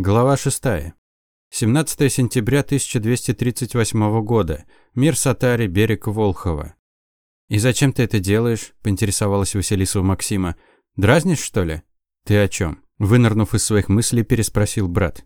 Глава 6. 17 сентября 1238 года. Мир Сатари, берег Волхова. «И зачем ты это делаешь?» – поинтересовалась Василиса у Максима. «Дразнишь, что ли?» «Ты о чем? Вынырнув из своих мыслей, переспросил брат.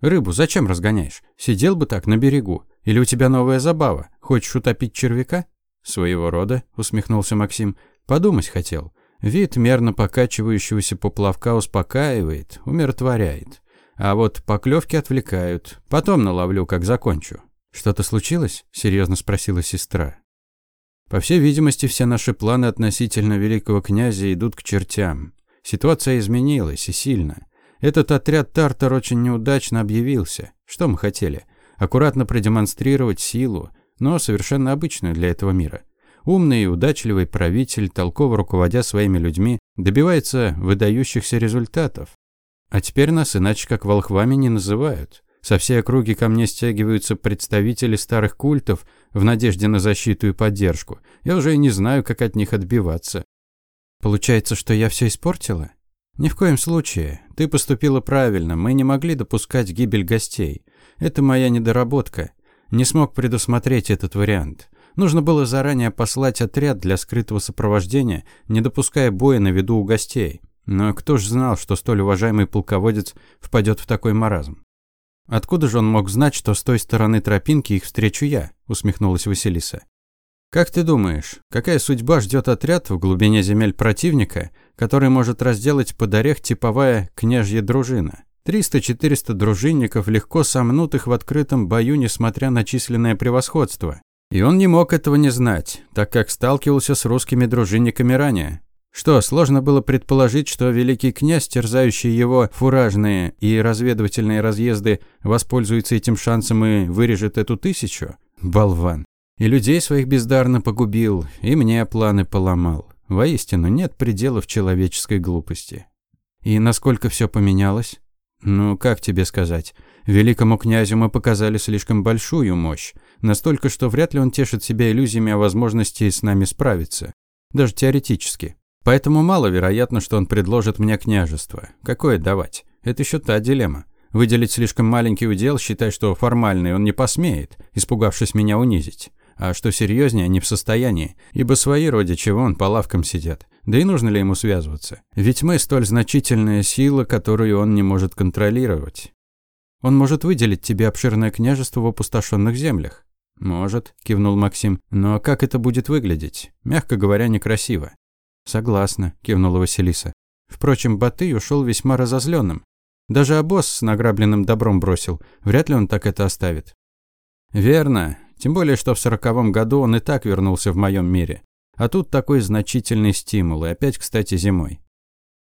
«Рыбу зачем разгоняешь? Сидел бы так на берегу. Или у тебя новая забава? Хочешь утопить червяка?» «Своего рода», – усмехнулся Максим. «Подумать хотел. Вид мерно покачивающегося поплавка успокаивает, умиротворяет. А вот поклевки отвлекают. Потом наловлю, как закончу. Что-то случилось? серьезно спросила сестра. По всей видимости, все наши планы относительно великого князя идут к чертям. Ситуация изменилась и сильно. Этот отряд Тартар очень неудачно объявился. Что мы хотели? Аккуратно продемонстрировать силу, но совершенно обычную для этого мира. Умный и удачливый правитель, толково руководя своими людьми, добивается выдающихся результатов. А теперь нас иначе как волхвами не называют. Со всей округи ко мне стягиваются представители старых культов в надежде на защиту и поддержку. Я уже и не знаю, как от них отбиваться. Получается, что я все испортила? Ни в коем случае. Ты поступила правильно. Мы не могли допускать гибель гостей. Это моя недоработка. Не смог предусмотреть этот вариант. Нужно было заранее послать отряд для скрытого сопровождения, не допуская боя на виду у гостей. Но кто ж знал, что столь уважаемый полководец впадет в такой маразм? Откуда же он мог знать, что с той стороны тропинки их встречу я? усмехнулась Василиса. Как ты думаешь, какая судьба ждет отряд в глубине земель противника, который может разделать под орех типовая княжья дружина? 300-400 дружинников легко сомнут в открытом бою, несмотря на численное превосходство. И он не мог этого не знать, так как сталкивался с русскими дружинниками ранее. Что, сложно было предположить, что великий князь, терзающий его фуражные и разведывательные разъезды, воспользуется этим шансом и вырежет эту тысячу? Болван. И людей своих бездарно погубил, и мне планы поломал. Воистину, нет пределов человеческой глупости. И насколько все поменялось? Ну, как тебе сказать? Великому князю мы показали слишком большую мощь, настолько, что вряд ли он тешит себя иллюзиями о возможности с нами справиться. Даже теоретически. Поэтому маловероятно, что он предложит мне княжество. Какое давать? Это еще та дилемма. Выделить слишком маленький удел, считая, что формальный он не посмеет, испугавшись меня унизить. А что серьезнее, не в состоянии, ибо свои родичи вон по лавкам сидят. Да и нужно ли ему связываться? Ведь мы столь значительная сила, которую он не может контролировать. Он может выделить тебе обширное княжество в опустошенных землях. «Может», – кивнул Максим. «Но как это будет выглядеть? Мягко говоря, некрасиво. «Согласна», – кивнула Василиса. Впрочем, Батый ушел весьма разозленным. Даже обоз с награбленным добром бросил. Вряд ли он так это оставит. «Верно. Тем более, что в сороковом году он и так вернулся в моем мире. А тут такой значительный стимул, и опять, кстати, зимой.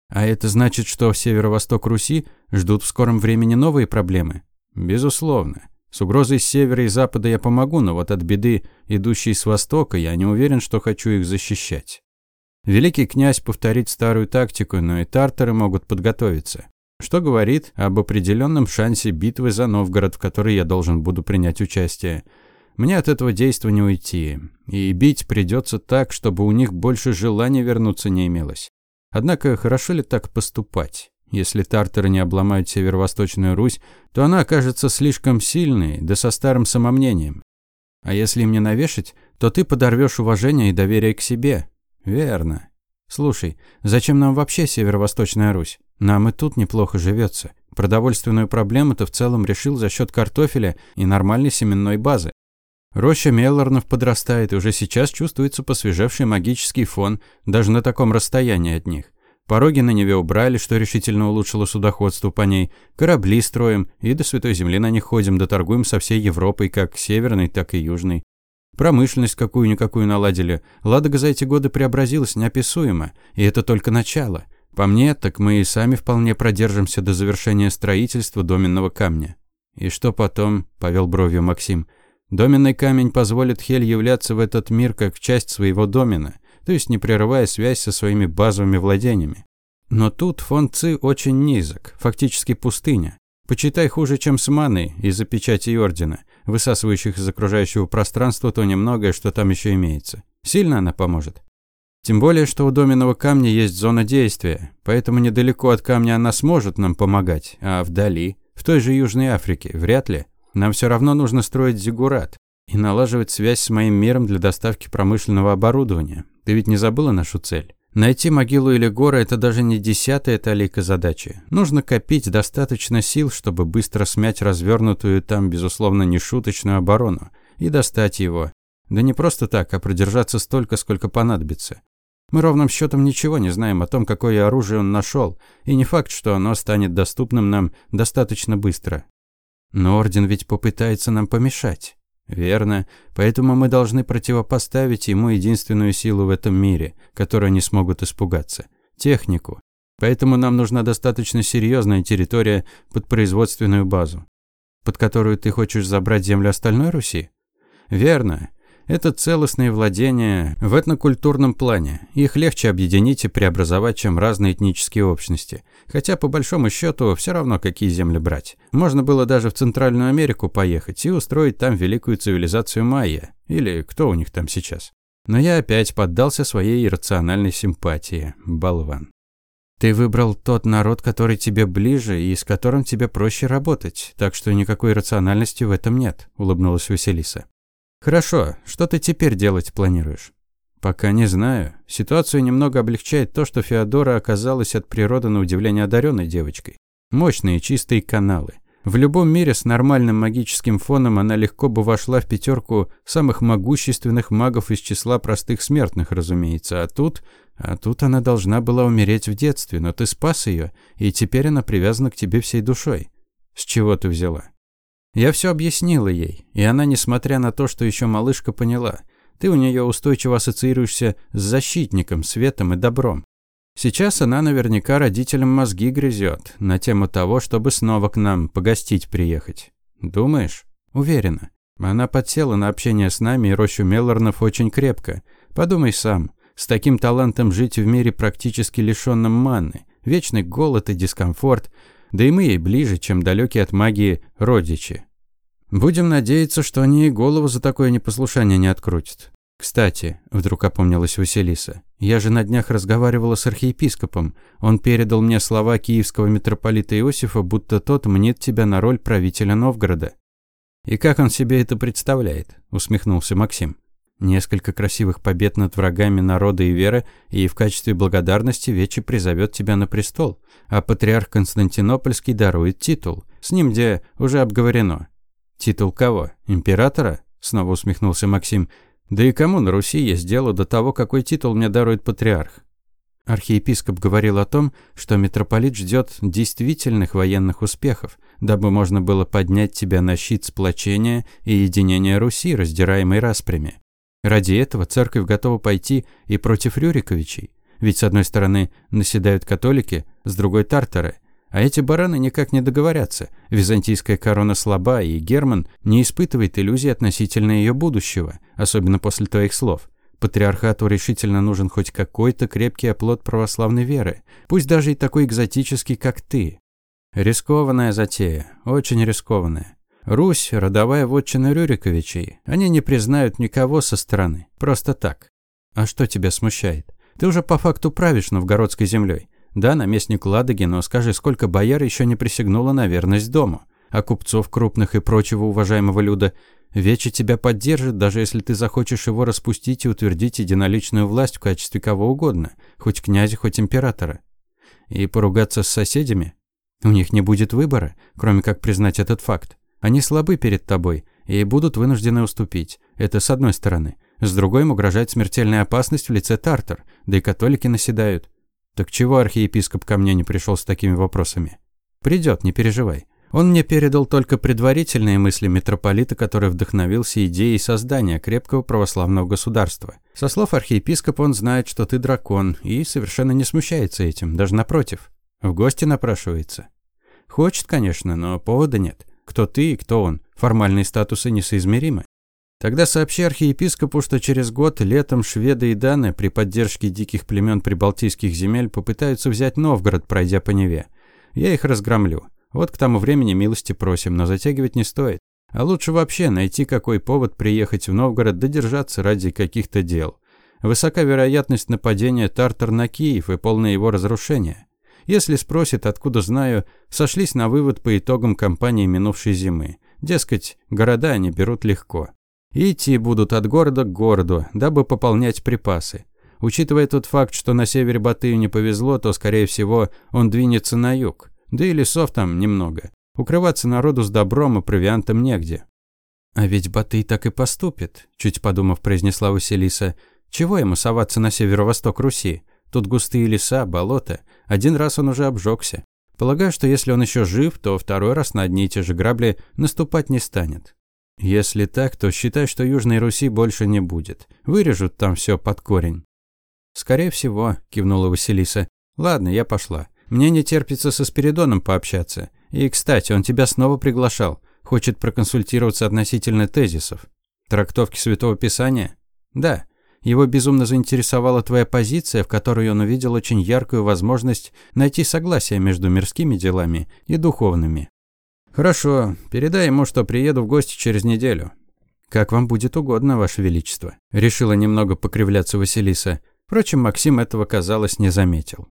А это значит, что в северо-восток Руси ждут в скором времени новые проблемы? Безусловно. С угрозой с севера и запада я помогу, но вот от беды, идущей с востока, я не уверен, что хочу их защищать. Великий князь повторит старую тактику, но и тартары могут подготовиться. Что говорит об определенном шансе битвы за Новгород, в которой я должен буду принять участие. Мне от этого действа не уйти. И бить придется так, чтобы у них больше желания вернуться не имелось. Однако, хорошо ли так поступать? Если тартары не обломают северо-восточную Русь, то она окажется слишком сильной, да со старым самомнением. А если им не навешать, то ты подорвешь уважение и доверие к себе, Верно. Слушай, зачем нам вообще Северо-Восточная Русь? Нам и тут неплохо живется. Продовольственную проблему-то в целом решил за счет картофеля и нормальной семенной базы. Роща Меллорнов подрастает, и уже сейчас чувствуется посвежевший магический фон, даже на таком расстоянии от них. Пороги на Неве убрали, что решительно улучшило судоходство по ней. Корабли строим, и до Святой Земли на них ходим, да торгуем со всей Европой, как северной, так и южной. Промышленность какую-никакую наладили. Ладога за эти годы преобразилась неописуемо, и это только начало. По мне, так мы и сами вполне продержимся до завершения строительства доменного камня. И что потом, повел бровью Максим. Доменный камень позволит Хель являться в этот мир как часть своего домена, то есть не прерывая связь со своими базовыми владениями. Но тут фон Ци очень низок, фактически пустыня. Почитай хуже, чем с маной из-за печати Ордена высасывающих из окружающего пространства то немногое, что там еще имеется. Сильно она поможет. Тем более, что у доменного камня есть зона действия, поэтому недалеко от камня она сможет нам помогать, а вдали, В той же Южной Африке? Вряд ли. Нам все равно нужно строить зигурат и налаживать связь с моим миром для доставки промышленного оборудования. Ты ведь не забыла нашу цель? Найти могилу или горы – это даже не десятая талика задачи. Нужно копить достаточно сил, чтобы быстро смять развернутую там, безусловно, нешуточную оборону и достать его. Да не просто так, а продержаться столько, сколько понадобится. Мы ровным счетом ничего не знаем о том, какое оружие он нашел, и не факт, что оно станет доступным нам достаточно быстро. Но Орден ведь попытается нам помешать. Верно. Поэтому мы должны противопоставить ему единственную силу в этом мире, которую они смогут испугаться технику. Поэтому нам нужна достаточно серьезная территория под производственную базу, под которую ты хочешь забрать землю остальной Руси? Верно. Это целостные владения в этнокультурном плане. Их легче объединить и преобразовать, чем разные этнические общности. Хотя, по большому счету, все равно, какие земли брать. Можно было даже в Центральную Америку поехать и устроить там великую цивилизацию майя. Или кто у них там сейчас. Но я опять поддался своей иррациональной симпатии. Болван. Ты выбрал тот народ, который тебе ближе и с которым тебе проще работать, так что никакой рациональности в этом нет, улыбнулась Василиса. Хорошо, что ты теперь делать планируешь? Пока не знаю. Ситуацию немного облегчает то, что Феодора оказалась от природы на удивление одаренной девочкой. Мощные чистые каналы. В любом мире с нормальным магическим фоном она легко бы вошла в пятерку самых могущественных магов из числа простых смертных, разумеется. А тут... А тут она должна была умереть в детстве, но ты спас ее, и теперь она привязана к тебе всей душой. С чего ты взяла? Я все объяснила ей, и она, несмотря на то, что еще малышка поняла, ты у нее устойчиво ассоциируешься с защитником, светом и добром. Сейчас она наверняка родителям мозги грызет на тему того, чтобы снова к нам погостить приехать. Думаешь? Уверена. Она подсела на общение с нами и рощу Меллорнов очень крепко. Подумай сам, с таким талантом жить в мире практически лишенном манны, вечный голод и дискомфорт – да и мы ей ближе, чем далекие от магии родичи. Будем надеяться, что они и голову за такое непослушание не открутят. Кстати, вдруг опомнилась Василиса, я же на днях разговаривала с архиепископом. Он передал мне слова киевского митрополита Иосифа, будто тот мнит тебя на роль правителя Новгорода. И как он себе это представляет? усмехнулся Максим. Несколько красивых побед над врагами народа и веры, и в качестве благодарности Вечи призовет тебя на престол, а патриарх Константинопольский дарует титул. С ним где уже обговорено. Титул кого? Императора? Снова усмехнулся Максим. Да и кому на Руси есть дело до того, какой титул мне дарует патриарх? Архиепископ говорил о том, что митрополит ждет действительных военных успехов, дабы можно было поднять тебя на щит сплочения и единения Руси, раздираемой распрями. Ради этого церковь готова пойти и против Рюриковичей. Ведь с одной стороны наседают католики, с другой – тартары. А эти бараны никак не договорятся. Византийская корона слаба, и Герман не испытывает иллюзий относительно ее будущего, особенно после твоих слов. Патриархату решительно нужен хоть какой-то крепкий оплот православной веры, пусть даже и такой экзотический, как ты. Рискованная затея, очень рискованная. Русь – родовая вотчина Рюриковичей. Они не признают никого со стороны. Просто так. А что тебя смущает? Ты уже по факту правишь новгородской землей. Да, наместник Ладоги, но скажи, сколько бояр еще не присягнуло на верность дому? А купцов крупных и прочего уважаемого люда Вече тебя поддержит, даже если ты захочешь его распустить и утвердить единоличную власть в качестве кого угодно, хоть князя, хоть императора. И поругаться с соседями? У них не будет выбора, кроме как признать этот факт. Они слабы перед тобой и будут вынуждены уступить. Это с одной стороны. С другой им угрожает смертельная опасность в лице Тартар, да и католики наседают. Так чего архиепископ ко мне не пришел с такими вопросами? Придет, не переживай. Он мне передал только предварительные мысли митрополита, который вдохновился идеей создания крепкого православного государства. Со слов архиепископа он знает, что ты дракон, и совершенно не смущается этим, даже напротив. В гости напрашивается. Хочет, конечно, но повода нет. Кто ты и кто он? Формальные статусы несоизмеримы. Тогда сообщи архиепископу, что через год летом шведы и даны при поддержке диких племен прибалтийских земель попытаются взять Новгород, пройдя по Неве. Я их разгромлю. Вот к тому времени милости просим, но затягивать не стоит. А лучше вообще найти какой повод приехать в Новгород, додержаться ради каких-то дел. Высока вероятность нападения Тартар на Киев и полное его разрушение. Если спросит, откуда знаю, сошлись на вывод по итогам кампании минувшей зимы. Дескать, города они берут легко. И идти будут от города к городу, дабы пополнять припасы. Учитывая тот факт, что на севере Батыю не повезло, то, скорее всего, он двинется на юг. Да и лесов там немного. Укрываться народу с добром и провиантом негде. «А ведь Батый так и поступит», – чуть подумав, произнесла Василиса. «Чего ему соваться на северо-восток Руси? Тут густые леса, болота. Один раз он уже обжегся. Полагаю, что если он еще жив, то второй раз на одни и те же грабли наступать не станет. Если так, то считай, что Южной Руси больше не будет. Вырежут там все под корень. «Скорее всего», – кивнула Василиса. «Ладно, я пошла. Мне не терпится со Спиридоном пообщаться. И, кстати, он тебя снова приглашал. Хочет проконсультироваться относительно тезисов. Трактовки Святого Писания? Да. Его безумно заинтересовала твоя позиция, в которой он увидел очень яркую возможность найти согласие между мирскими делами и духовными. Хорошо, передай ему, что приеду в гости через неделю. Как вам будет угодно, ваше величество, решила немного покривляться Василиса. Впрочем, Максим этого, казалось, не заметил.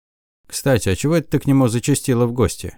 «Кстати, а чего это ты к нему зачастила в гости?»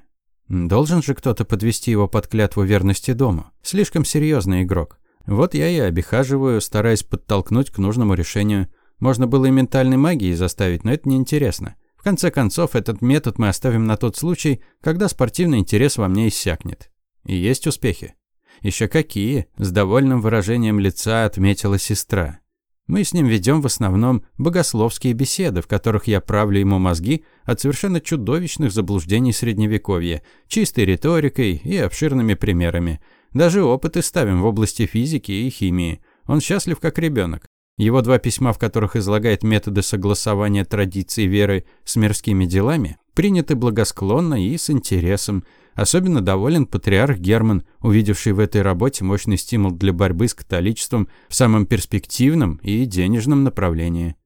«Должен же кто-то подвести его под клятву верности дому. Слишком серьезный игрок. Вот я и обихаживаю, стараясь подтолкнуть к нужному решению. Можно было и ментальной магией заставить, но это неинтересно. В конце концов, этот метод мы оставим на тот случай, когда спортивный интерес во мне иссякнет. И есть успехи. Еще какие, с довольным выражением лица отметила сестра. Мы с ним ведем в основном богословские беседы, в которых я правлю ему мозги от совершенно чудовищных заблуждений Средневековья, чистой риторикой и обширными примерами. Даже опыты ставим в области физики и химии. Он счастлив как ребенок. Его два письма, в которых излагает методы согласования традиций веры с мирскими делами, приняты благосклонно и с интересом – Особенно доволен патриарх Герман, увидевший в этой работе мощный стимул для борьбы с католичеством в самом перспективном и денежном направлении.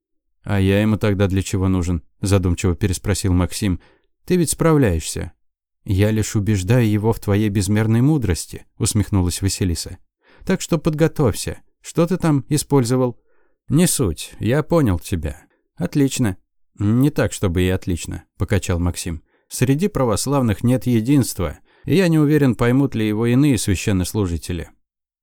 «А я ему тогда для чего нужен?» – задумчиво переспросил Максим. «Ты ведь справляешься». «Я лишь убеждаю его в твоей безмерной мудрости», – усмехнулась Василиса. «Так что подготовься. Что ты там использовал?» «Не суть. Я понял тебя». «Отлично». «Не так, чтобы и отлично», – покачал Максим. Среди православных нет единства, и я не уверен, поймут ли его иные священнослужители.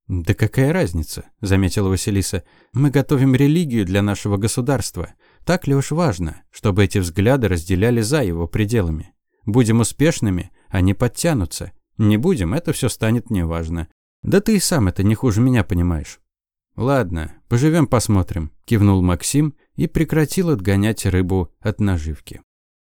«Да какая разница?» – заметила Василиса. «Мы готовим религию для нашего государства. Так ли уж важно, чтобы эти взгляды разделяли за его пределами? Будем успешными, они подтянутся. Не будем, это все станет неважно. Да ты и сам это не хуже меня понимаешь». «Ладно, поживем посмотрим», – кивнул Максим и прекратил отгонять рыбу от наживки.